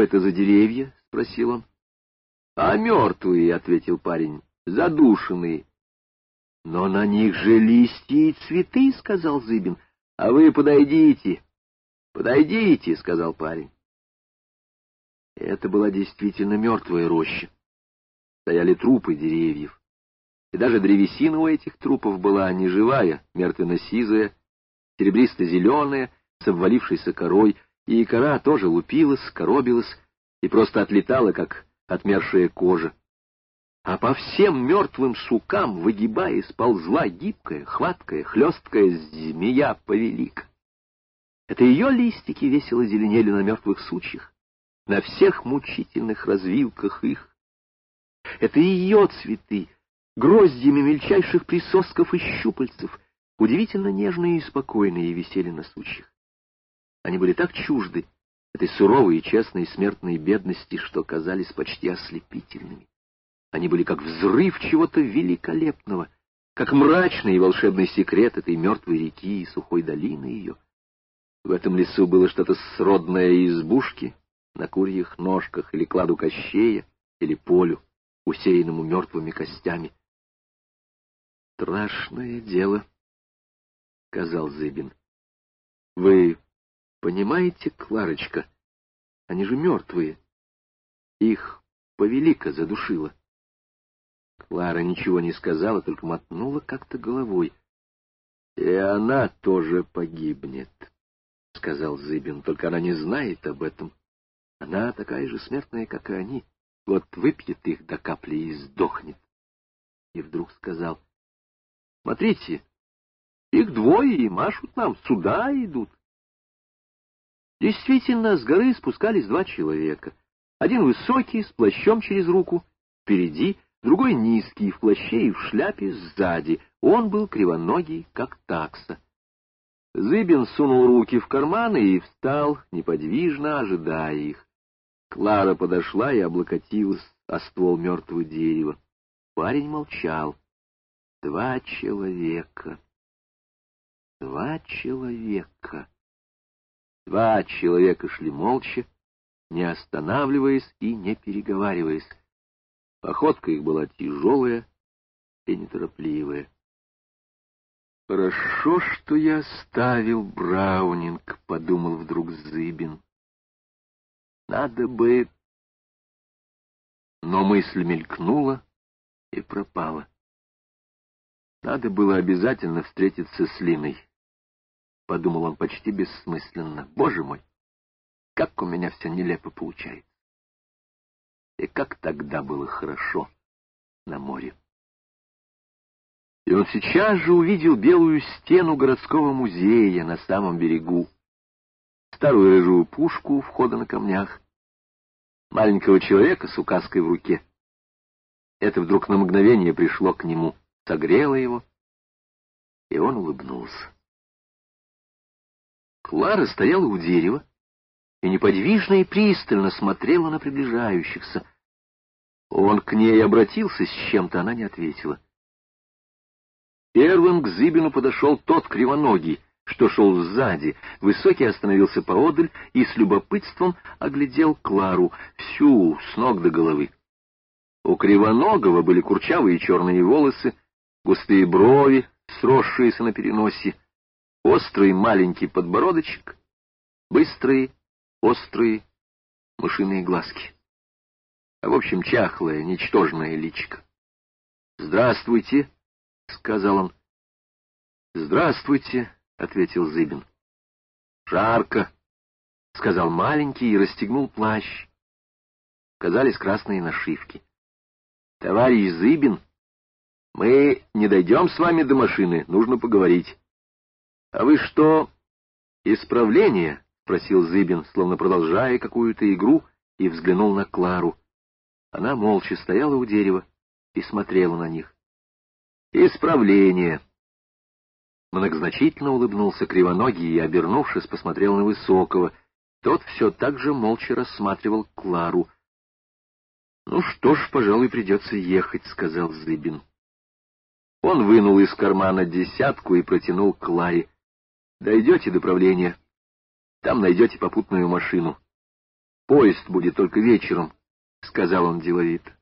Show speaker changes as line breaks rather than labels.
это за деревья? — спросил он. — А мертвые, — ответил парень, — задушенные. — Но на них же листья и цветы, — сказал Зыбин. — А вы подойдите. — Подойдите, — сказал парень. Это была действительно мертвая роща. Стояли трупы деревьев. И даже древесина у этих трупов была не живая, мертвенно-сизая, серебристо-зеленая, с обвалившейся корой, и кора тоже лупилась, коробилась и просто отлетала, как отмершая кожа. А по всем мертвым сукам, выгибаясь, ползла гибкая, хваткая, хлесткая змея-повелика. Это ее листики весело зеленели на мертвых сучьях, на всех мучительных развилках их. Это ее цветы, гроздьями мельчайших присосков и щупальцев, удивительно нежные и спокойные, висели на сучьях. Они были так чужды этой суровой и честной смертной бедности, что казались почти ослепительными. Они были как взрыв чего-то великолепного, как мрачный и волшебный секрет этой мертвой реки и сухой долины ее. В этом лесу было что-то сродное избушке на курьих ножках или кладу кощея, или полю, усеянному мертвыми костями. «Страшное дело», — сказал Зыбин. «Вы понимаете, Кларочка, они же мертвые. Их повелика задушила». Клара ничего не сказала, только мотнула как-то головой. «И она тоже погибнет», — сказал Зыбин, — «только она не знает об этом. Она такая же смертная, как и они. Вот выпьет их до капли и сдохнет». И вдруг сказал, «Смотрите, их двое и машут нам, сюда идут». Действительно, с горы спускались два человека. Один высокий, с плащом через руку, впереди — другой низкий, в плаще и в шляпе сзади. Он был кривоногий, как такса. Зыбин сунул руки в карманы и встал, неподвижно ожидая их. Клара подошла и облокотилась о ствол мертвого дерева. Парень молчал. Два человека. Два человека. Два человека шли молча, не останавливаясь и не переговариваясь. Походка их была тяжелая и неторопливая. «Хорошо, что я оставил Браунинг», — подумал вдруг Зыбин. «Надо бы...» Но мысль мелькнула и пропала. Надо было обязательно встретиться с Линой. Подумал он почти бессмысленно. Боже мой, как у меня все нелепо получается. И как тогда было хорошо на море. И он сейчас же увидел белую стену городского музея на самом берегу, старую рыжую пушку у входа на камнях, маленького человека с указкой в руке. Это вдруг на мгновение пришло к нему, согрело его, и он улыбнулся. Клара стояла у дерева и неподвижно и пристально смотрела на приближающихся. Он к ней обратился с чем-то, она не ответила. Первым к Зыбину подошел тот кривоногий, что шел сзади. Высокий остановился поодаль и с любопытством оглядел Клару, всю, с ног до головы. У Кривоногого были курчавые черные волосы, густые брови, сросшиеся на переносе, острый маленький подбородочек, быстрые, острые мышиные глазки а в общем чахлое, ничтожное личико. «Здравствуйте», — сказал он. «Здравствуйте», — ответил Зыбин. «Жарко», — сказал маленький и расстегнул плащ. Казались красные нашивки. «Товарищ Зыбин, мы не дойдем с вами до машины, нужно поговорить». «А вы что, исправление?» — спросил Зыбин, словно продолжая какую-то игру, и взглянул на Клару. Она молча стояла у дерева и смотрела на них. «Исправление!» Многозначительно улыбнулся кривоногий и, обернувшись, посмотрел на Высокого. Тот все так же молча рассматривал Клару. «Ну что ж, пожалуй, придется ехать», — сказал Зыбин. Он вынул из кармана десятку и протянул Кларе. «Дойдете до правления. Там найдете попутную машину. Поезд будет только вечером, — сказал он деловито.